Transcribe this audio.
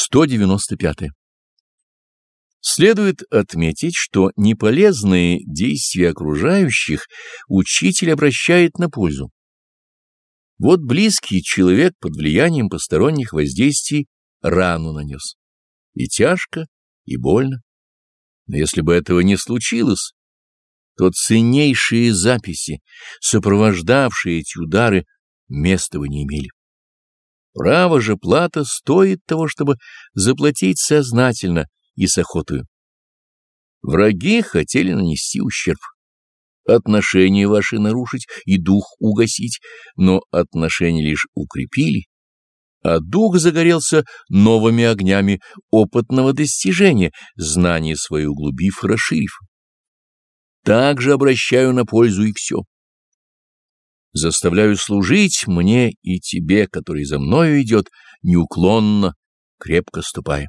195. Следует отметить, что неполезные действия окружающих учитель обращает на пользу. Вот близкий человек под влиянием посторонних воздействий рану нанес. И тяжко, и больно. Но если бы этого не случилось, то ценнейшие записи, сопровождавшие эти удары, места бы не имели. Право же плата стоит того, чтобы заплатить сознательно и с охотою. Враги хотели нанести ущерб, отношения ваши нарушить и дух угасить, но отношения лишь укрепили, а дух загорелся новыми огнями опытного достижения, знания свои углубив и расширив. Также обращаю на пользу и все заставляю служить мне и тебе, который за мною идет, неуклонно, крепко ступая.